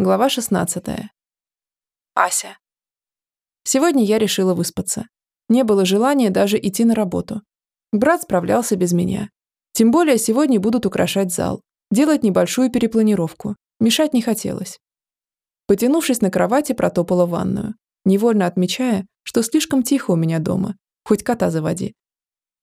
Глава 16. Ася. Сегодня я решила выспаться. Не было желания даже идти на работу. Брат справлялся без меня. Тем более сегодня будут украшать зал, делать небольшую перепланировку. Мешать не хотелось. Потянувшись на кровати, протопала ванную, невольно отмечая, что слишком тихо у меня дома, хоть кота заводи.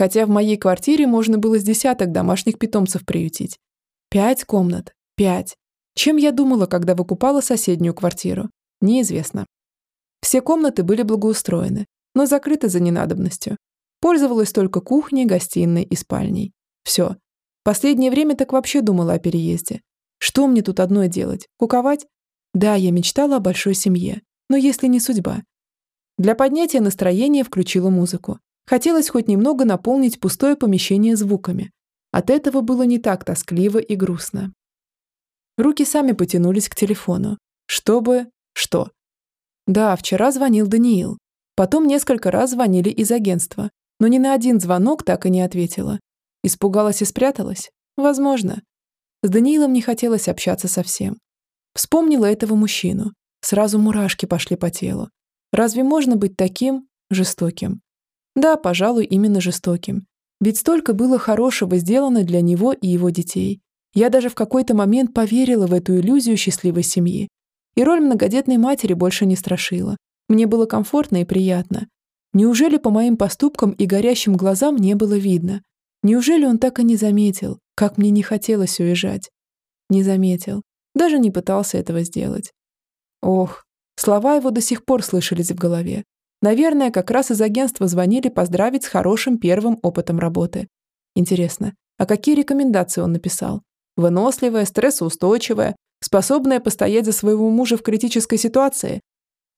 Хотя в моей квартире можно было с десяток домашних питомцев приютить. Пять комнат. Пять. Чем я думала, когда выкупала соседнюю квартиру? Неизвестно. Все комнаты были благоустроены, но закрыты за ненадобностью. Пользовалась только кухней, гостиной и спальней. Все. Последнее время так вообще думала о переезде. Что мне тут одной делать? Куковать? Да, я мечтала о большой семье. Но если не судьба. Для поднятия настроения включила музыку. Хотелось хоть немного наполнить пустое помещение звуками. От этого было не так тоскливо и грустно. Руки сами потянулись к телефону. Чтобы... Что? Да, вчера звонил Даниил. Потом несколько раз звонили из агентства. Но ни на один звонок так и не ответила. Испугалась и спряталась? Возможно. С Даниилом не хотелось общаться совсем. Вспомнила этого мужчину. Сразу мурашки пошли по телу. Разве можно быть таким жестоким? Да, пожалуй, именно жестоким. Ведь столько было хорошего сделано для него и его детей. Я даже в какой-то момент поверила в эту иллюзию счастливой семьи. И роль многодетной матери больше не страшила. Мне было комфортно и приятно. Неужели по моим поступкам и горящим глазам не было видно? Неужели он так и не заметил, как мне не хотелось уезжать? Не заметил. Даже не пытался этого сделать. Ох, слова его до сих пор слышались в голове. Наверное, как раз из агентства звонили поздравить с хорошим первым опытом работы. Интересно, а какие рекомендации он написал? Выносливая, стрессоустойчивая, способная постоять за своего мужа в критической ситуации?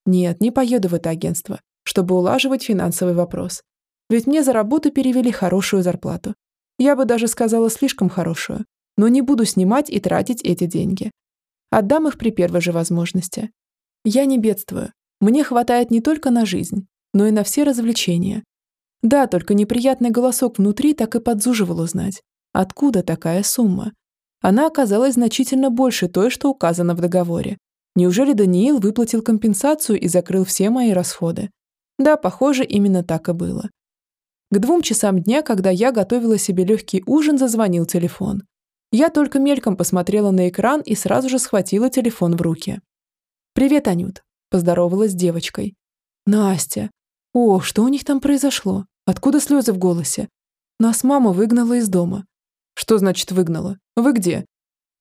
Нет, не поеду в это агентство, чтобы улаживать финансовый вопрос. Ведь мне за работу перевели хорошую зарплату. Я бы даже сказала слишком хорошую. Но не буду снимать и тратить эти деньги. Отдам их при первой же возможности. Я не бедствую. Мне хватает не только на жизнь, но и на все развлечения. Да, только неприятный голосок внутри так и подзуживал узнать, откуда такая сумма. Она оказалась значительно больше той, что указано в договоре. Неужели Даниил выплатил компенсацию и закрыл все мои расходы? Да, похоже, именно так и было. К двум часам дня, когда я готовила себе легкий ужин, зазвонил телефон. Я только мельком посмотрела на экран и сразу же схватила телефон в руки. «Привет, Анют», – поздоровалась с девочкой. «Настя. О, что у них там произошло? Откуда слезы в голосе? Нас мама выгнала из дома. Что значит выгнала? Вы где?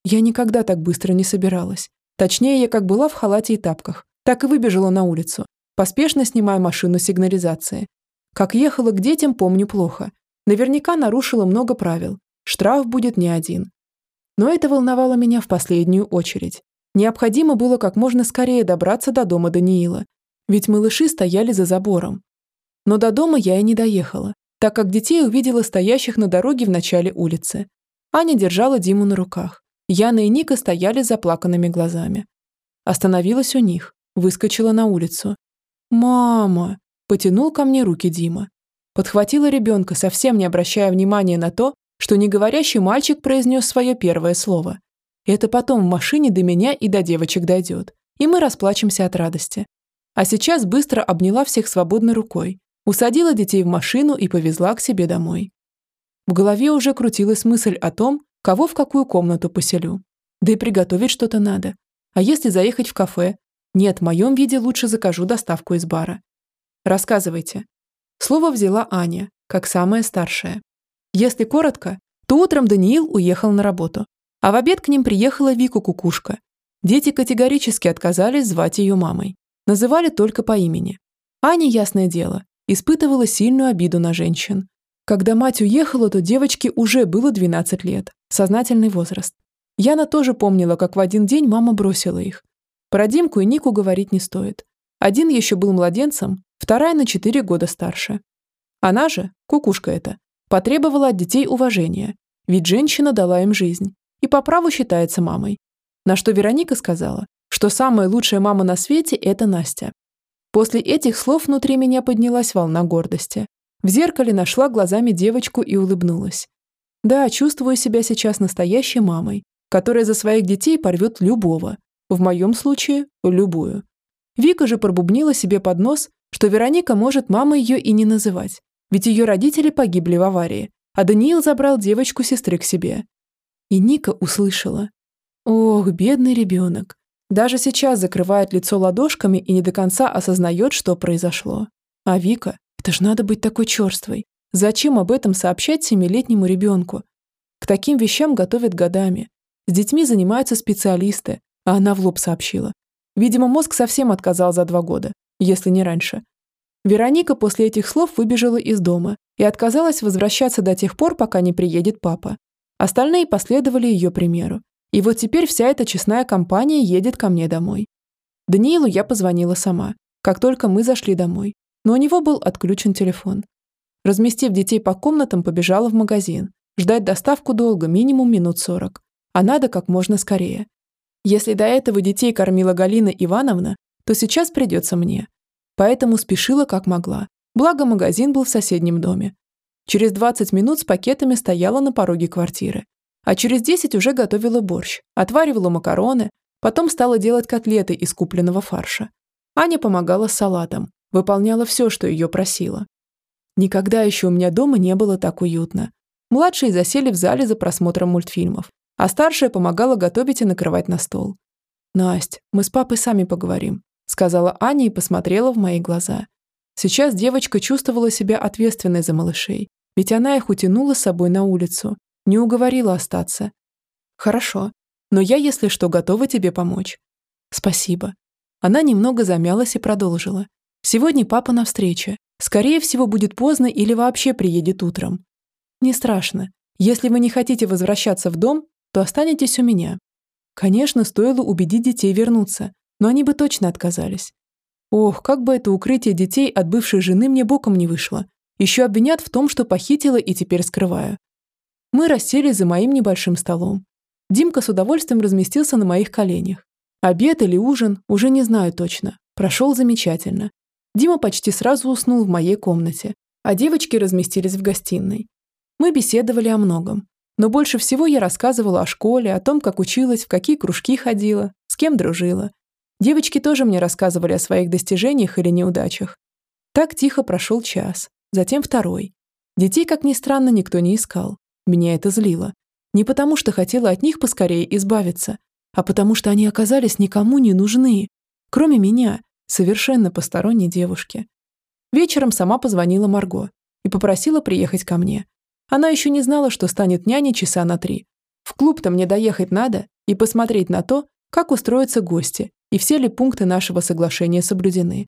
Я никогда так быстро не собиралась. Точнее, я как была в халате и тапках, так и выбежала на улицу, поспешно снимая машину сигнализации. Как ехала к детям, помню плохо. Наверняка нарушила много правил. Штраф будет не один. Но это волновало меня в последнюю очередь. Необходимо было как можно скорее добраться до дома Даниила, ведь малыши стояли за забором. Но до дома я и не доехала, так как детей увидела стоящих на дороге в начале улицы. Аня держала Диму на руках. Яна и Ника стояли с заплаканными глазами. Остановилась у них, выскочила на улицу. «Мама!» – потянул ко мне руки Дима. Подхватила ребенка, совсем не обращая внимания на то, что неговорящий мальчик произнес свое первое слово. Это потом в машине до меня и до девочек дойдет, и мы расплачемся от радости. А сейчас быстро обняла всех свободной рукой, усадила детей в машину и повезла к себе домой. В голове уже крутилась мысль о том, кого в какую комнату поселю. Да и приготовить что-то надо. А если заехать в кафе? Нет, в моем виде лучше закажу доставку из бара. Рассказывайте. Слово взяла Аня, как самая старшая. Если коротко, то утром Даниил уехал на работу, а в обед к ним приехала Вика Кукушка. Дети категорически отказались звать ее мамой. Называли только по имени. Аня, ясное дело, испытывала сильную обиду на женщин. Когда мать уехала, то девочке уже было 12 лет, сознательный возраст. Яна тоже помнила, как в один день мама бросила их. Про Димку и Нику говорить не стоит. Один еще был младенцем, вторая на 4 года старше. Она же, кукушка эта, потребовала от детей уважения, ведь женщина дала им жизнь и по праву считается мамой. На что Вероника сказала, что самая лучшая мама на свете – это Настя. После этих слов внутри меня поднялась волна гордости. В зеркале нашла глазами девочку и улыбнулась. Да, чувствую себя сейчас настоящей мамой, которая за своих детей порвет любого. В моем случае – любую. Вика же пробубнила себе под нос, что Вероника может мамой ее и не называть, ведь ее родители погибли в аварии, а Даниил забрал девочку сестры к себе. И Ника услышала. Ох, бедный ребенок. Даже сейчас закрывает лицо ладошками и не до конца осознает, что произошло. А Вика, это ж надо быть такой черствой. Зачем об этом сообщать семилетнему ребенку? К таким вещам готовят годами. С детьми занимаются специалисты, а она в лоб сообщила. Видимо, мозг совсем отказал за два года, если не раньше. Вероника после этих слов выбежала из дома и отказалась возвращаться до тех пор, пока не приедет папа. Остальные последовали ее примеру. И вот теперь вся эта честная компания едет ко мне домой. Даниилу я позвонила сама, как только мы зашли домой, но у него был отключен телефон. Разместив детей по комнатам, побежала в магазин. Ждать доставку долго, минимум минут сорок. А надо как можно скорее. Если до этого детей кормила Галина Ивановна, то сейчас придется мне. Поэтому спешила как могла. Благо магазин был в соседнем доме. Через 20 минут с пакетами стояла на пороге квартиры. А через 10 уже готовила борщ, отваривала макароны, потом стала делать котлеты из купленного фарша. Аня помогала с салатом, выполняла все, что ее просила. Никогда еще у меня дома не было так уютно. Младшие засели в зале за просмотром мультфильмов, а старшая помогала готовить и накрывать на стол. «Насть, мы с папой сами поговорим», сказала Аня и посмотрела в мои глаза. Сейчас девочка чувствовала себя ответственной за малышей, ведь она их утянула с собой на улицу, не уговорила остаться. «Хорошо, но я, если что, готова тебе помочь». «Спасибо». Она немного замялась и продолжила. «Сегодня папа на встрече, Скорее всего, будет поздно или вообще приедет утром. Не страшно. Если вы не хотите возвращаться в дом, то останетесь у меня. Конечно, стоило убедить детей вернуться, но они бы точно отказались. Ох, как бы это укрытие детей от бывшей жены мне боком не вышло. Еще обвинят в том, что похитила и теперь скрываю. Мы расселись за моим небольшим столом. Димка с удовольствием разместился на моих коленях. Обед или ужин, уже не знаю точно. Прошел замечательно. Дима почти сразу уснул в моей комнате, а девочки разместились в гостиной. Мы беседовали о многом. Но больше всего я рассказывала о школе, о том, как училась, в какие кружки ходила, с кем дружила. Девочки тоже мне рассказывали о своих достижениях или неудачах. Так тихо прошел час, затем второй. Детей, как ни странно, никто не искал. Меня это злило. Не потому, что хотела от них поскорее избавиться, а потому что они оказались никому не нужны, кроме меня, совершенно посторонней девушке. Вечером сама позвонила Марго и попросила приехать ко мне. Она еще не знала, что станет няней часа на три. В клуб-то мне доехать надо и посмотреть на то, как устроятся гости и все ли пункты нашего соглашения соблюдены.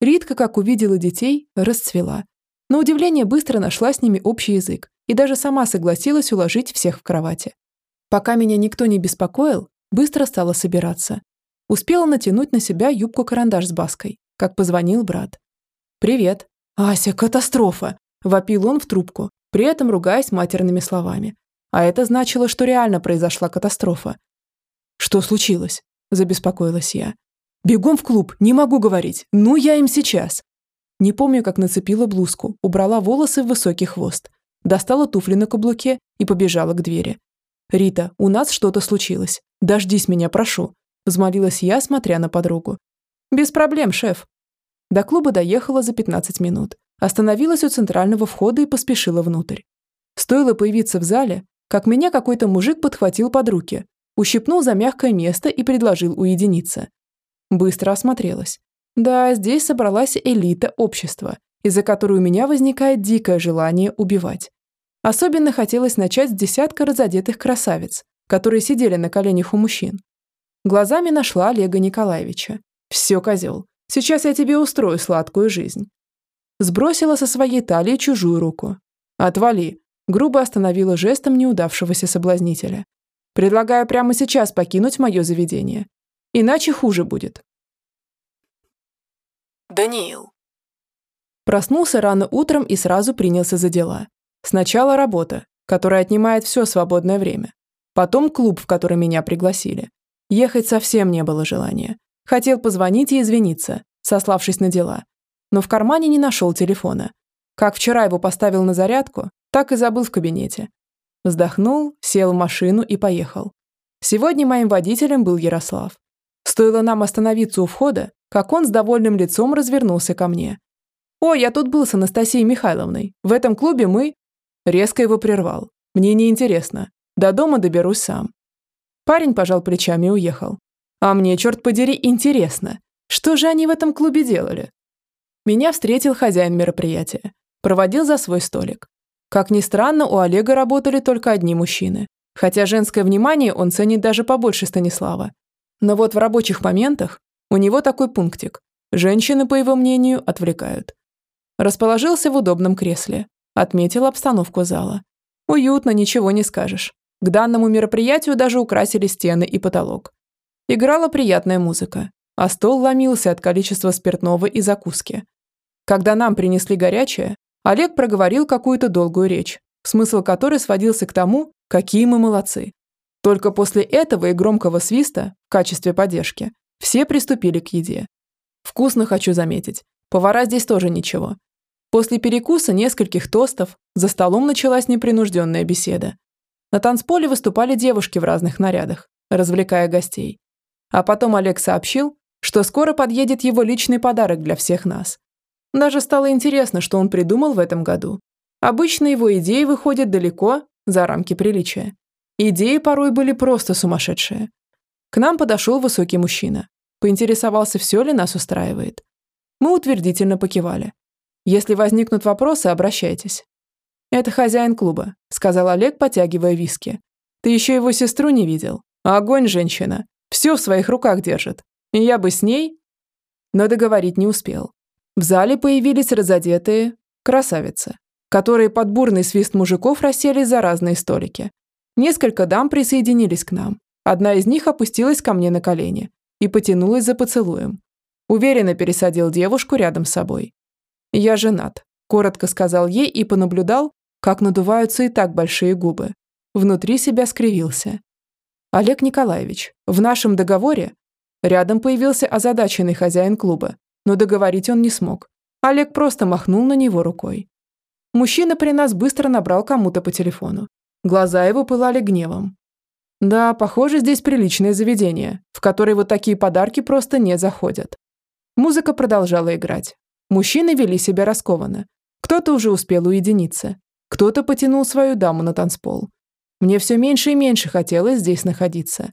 Ритка, как увидела детей, расцвела. На удивление быстро нашла с ними общий язык и даже сама согласилась уложить всех в кровати. Пока меня никто не беспокоил, быстро стала собираться. Успела натянуть на себя юбку-карандаш с баской, как позвонил брат. «Привет». «Ася, катастрофа!» – вопил он в трубку, при этом ругаясь матерными словами. А это значило, что реально произошла катастрофа. «Что случилось?» – забеспокоилась я. «Бегом в клуб, не могу говорить. Ну, я им сейчас». Не помню, как нацепила блузку, убрала волосы в высокий хвост, достала туфли на каблуке и побежала к двери. «Рита, у нас что-то случилось. Дождись меня, прошу. Взмолилась я, смотря на подругу. «Без проблем, шеф». До клуба доехала за 15 минут. Остановилась у центрального входа и поспешила внутрь. Стоило появиться в зале, как меня какой-то мужик подхватил под руки, ущипнул за мягкое место и предложил уединиться. Быстро осмотрелась. Да, здесь собралась элита общества, из-за которой у меня возникает дикое желание убивать. Особенно хотелось начать с десятка разодетых красавиц, которые сидели на коленях у мужчин. Глазами нашла Олега Николаевича. «Все, козел, сейчас я тебе устрою сладкую жизнь». Сбросила со своей талии чужую руку. «Отвали», грубо остановила жестом неудавшегося соблазнителя. «Предлагаю прямо сейчас покинуть мое заведение. Иначе хуже будет». Даниил. Проснулся рано утром и сразу принялся за дела. Сначала работа, которая отнимает все свободное время. Потом клуб, в который меня пригласили. Ехать совсем не было желания. Хотел позвонить и извиниться, сославшись на дела. Но в кармане не нашел телефона. Как вчера его поставил на зарядку, так и забыл в кабинете. Вздохнул, сел в машину и поехал. Сегодня моим водителем был Ярослав. Стоило нам остановиться у входа, как он с довольным лицом развернулся ко мне. «О, я тут был с Анастасией Михайловной. В этом клубе мы...» Резко его прервал. «Мне не интересно. До дома доберусь сам». Парень пожал плечами и уехал. «А мне, черт подери, интересно. Что же они в этом клубе делали?» Меня встретил хозяин мероприятия. Проводил за свой столик. Как ни странно, у Олега работали только одни мужчины. Хотя женское внимание он ценит даже побольше Станислава. Но вот в рабочих моментах у него такой пунктик. Женщины, по его мнению, отвлекают. Расположился в удобном кресле. Отметил обстановку зала. Уютно, ничего не скажешь. К данному мероприятию даже украсили стены и потолок. Играла приятная музыка, а стол ломился от количества спиртного и закуски. Когда нам принесли горячее, Олег проговорил какую-то долгую речь, смысл которой сводился к тому, какие мы молодцы. Только после этого и громкого свиста, в качестве поддержки, все приступили к еде. Вкусно хочу заметить. Повара здесь тоже ничего. После перекуса нескольких тостов за столом началась непринужденная беседа. На танцполе выступали девушки в разных нарядах, развлекая гостей. А потом Олег сообщил, что скоро подъедет его личный подарок для всех нас. Даже стало интересно, что он придумал в этом году. Обычно его идеи выходят далеко за рамки приличия. Идеи порой были просто сумасшедшие. К нам подошел высокий мужчина. Поинтересовался, все ли нас устраивает. Мы утвердительно покивали. Если возникнут вопросы, обращайтесь. Это хозяин клуба, сказал Олег, потягивая виски. Ты еще его сестру не видел? Огонь, женщина. Все в своих руках держит. И я бы с ней... Но договорить не успел. В зале появились разодетые красавицы которые под бурный свист мужиков расселись за разные столики. Несколько дам присоединились к нам. Одна из них опустилась ко мне на колени и потянулась за поцелуем. Уверенно пересадил девушку рядом с собой. «Я женат», – коротко сказал ей и понаблюдал, как надуваются и так большие губы. Внутри себя скривился. «Олег Николаевич, в нашем договоре...» Рядом появился озадаченный хозяин клуба, но договорить он не смог. Олег просто махнул на него рукой. Мужчина при нас быстро набрал кому-то по телефону. Глаза его пылали гневом. Да, похоже, здесь приличное заведение, в которое вот такие подарки просто не заходят. Музыка продолжала играть. Мужчины вели себя раскованно. Кто-то уже успел уединиться. Кто-то потянул свою даму на танцпол. Мне все меньше и меньше хотелось здесь находиться.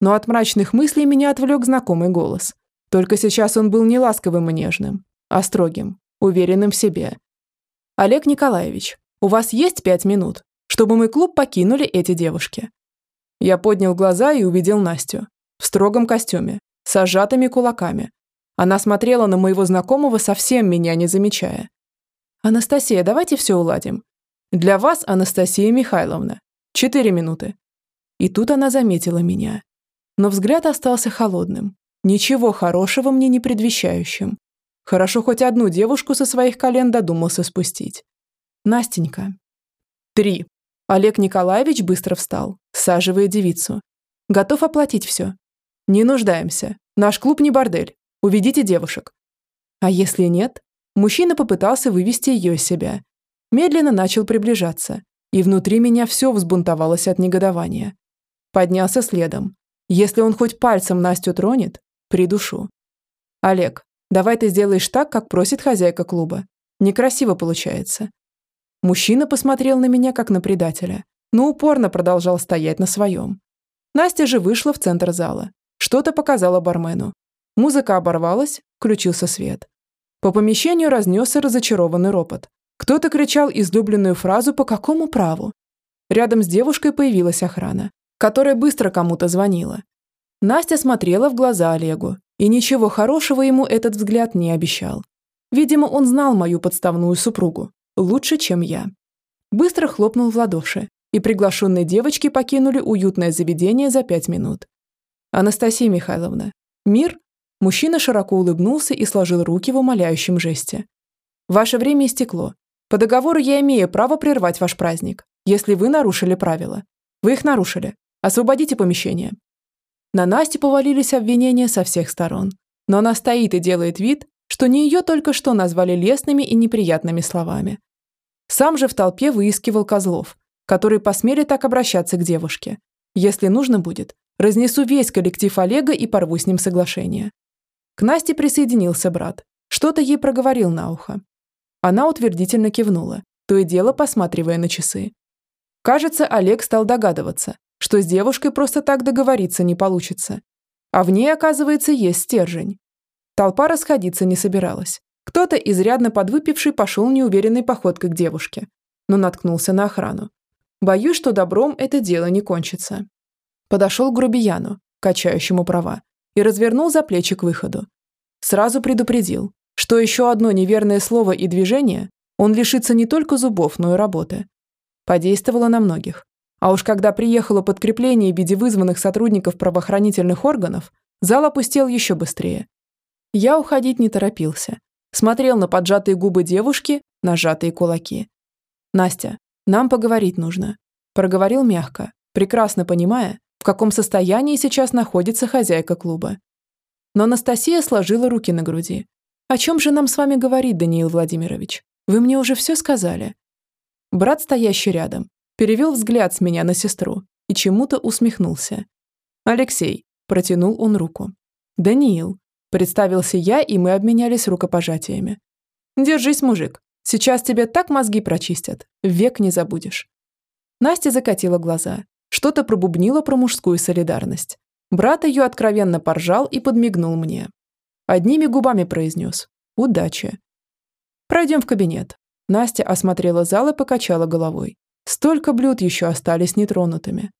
Но от мрачных мыслей меня отвлек знакомый голос. Только сейчас он был не ласковым и нежным, а строгим, уверенным в себе. Олег Николаевич, у вас есть пять минут, чтобы мы клуб покинули эти девушки?» Я поднял глаза и увидел Настю. В строгом костюме, с сжатыми кулаками. Она смотрела на моего знакомого, совсем меня не замечая. «Анастасия, давайте все уладим. Для вас, Анастасия Михайловна. Четыре минуты». И тут она заметила меня. Но взгляд остался холодным, ничего хорошего мне не предвещающим. Хорошо хоть одну девушку со своих колен додумался спустить. Настенька. Три. Олег Николаевич быстро встал, саживая девицу. Готов оплатить все. Не нуждаемся. Наш клуб не бордель. Уведите девушек. А если нет? Мужчина попытался вывести ее из себя. Медленно начал приближаться, и внутри меня все взбунтовалось от негодования. Поднялся следом. Если он хоть пальцем Настю тронет, придушу. Олег, Давай ты сделаешь так, как просит хозяйка клуба. Некрасиво получается. Мужчина посмотрел на меня, как на предателя, но упорно продолжал стоять на своем. Настя же вышла в центр зала. Что-то показала бармену. Музыка оборвалась, включился свет. По помещению разнесся разочарованный ропот. Кто-то кричал излюбленную фразу «по какому праву?». Рядом с девушкой появилась охрана, которая быстро кому-то звонила. Настя смотрела в глаза Олегу и ничего хорошего ему этот взгляд не обещал. Видимо, он знал мою подставную супругу. Лучше, чем я. Быстро хлопнул в ладоши, и приглашенные девочки покинули уютное заведение за пять минут. «Анастасия Михайловна, мир?» Мужчина широко улыбнулся и сложил руки в умоляющем жесте. «Ваше время истекло. По договору я имею право прервать ваш праздник, если вы нарушили правила. Вы их нарушили. Освободите помещение. На Настю повалились обвинения со всех сторон. Но она стоит и делает вид, что не ее только что назвали лестными и неприятными словами. Сам же в толпе выискивал козлов, которые посмели так обращаться к девушке. Если нужно будет, Разнесу весь коллектив Олега и порву с ним соглашение. К Насте присоединился брат. Что-то ей проговорил на ухо. Она утвердительно кивнула, то и дело посматривая на часы. Кажется, Олег стал догадываться, что с девушкой просто так договориться не получится. А в ней, оказывается, есть стержень. Толпа расходиться не собиралась. Кто-то, изрядно подвыпивший, пошел неуверенной походкой к девушке, но наткнулся на охрану. Боюсь, что добром это дело не кончится. Подошел к грубияну, качающему права, и развернул за плечи к выходу. Сразу предупредил, что еще одно неверное слово и движение он лишится не только зубов, но и работы. Подействовало на многих. А уж когда приехало подкрепление в виде вызванных сотрудников правоохранительных органов, зал опустел еще быстрее. Я уходить не торопился. Смотрел на поджатые губы девушки, на сжатые кулаки. «Настя, нам поговорить нужно», – проговорил мягко, прекрасно понимая, в каком состоянии сейчас находится хозяйка клуба. Но Анастасия сложила руки на груди. «О чем же нам с вами говорить, Даниил Владимирович? Вы мне уже все сказали». Брат, стоящий рядом, перевел взгляд с меня на сестру и чему-то усмехнулся. «Алексей», – протянул он руку. «Даниил», – представился я, и мы обменялись рукопожатиями. «Держись, мужик, сейчас тебе так мозги прочистят, век не забудешь». Настя закатила глаза, что-то пробубнило про мужскую солидарность. Брат ее откровенно поржал и подмигнул мне. Одними губами произнес «Удачи». «Пройдем в кабинет». Настя осмотрела зал и покачала головой. Столько блюд еще остались нетронутыми.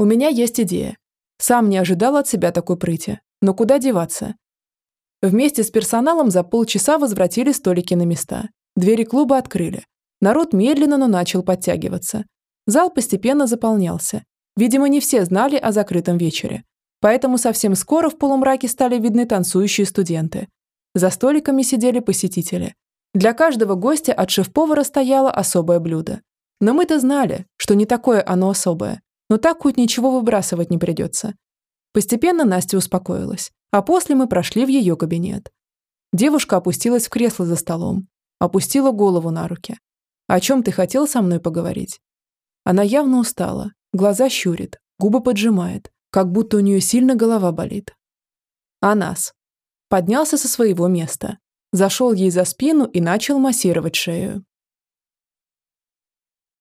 «У меня есть идея. Сам не ожидал от себя такой прыти. Но куда деваться?» Вместе с персоналом за полчаса возвратили столики на места. Двери клуба открыли. Народ медленно, но начал подтягиваться. Зал постепенно заполнялся. Видимо, не все знали о закрытом вечере. Поэтому совсем скоро в полумраке стали видны танцующие студенты. За столиками сидели посетители. Для каждого гостя от шеф-повара стояло особое блюдо. Но мы-то знали, что не такое оно особое. Но так хоть ничего выбрасывать не придется. Постепенно Настя успокоилась, а после мы прошли в ее кабинет. Девушка опустилась в кресло за столом, опустила голову на руки. «О чем ты хотел со мной поговорить?» Она явно устала, глаза щурит, губы поджимает, как будто у нее сильно голова болит. А нас. Поднялся со своего места, зашел ей за спину и начал массировать шею.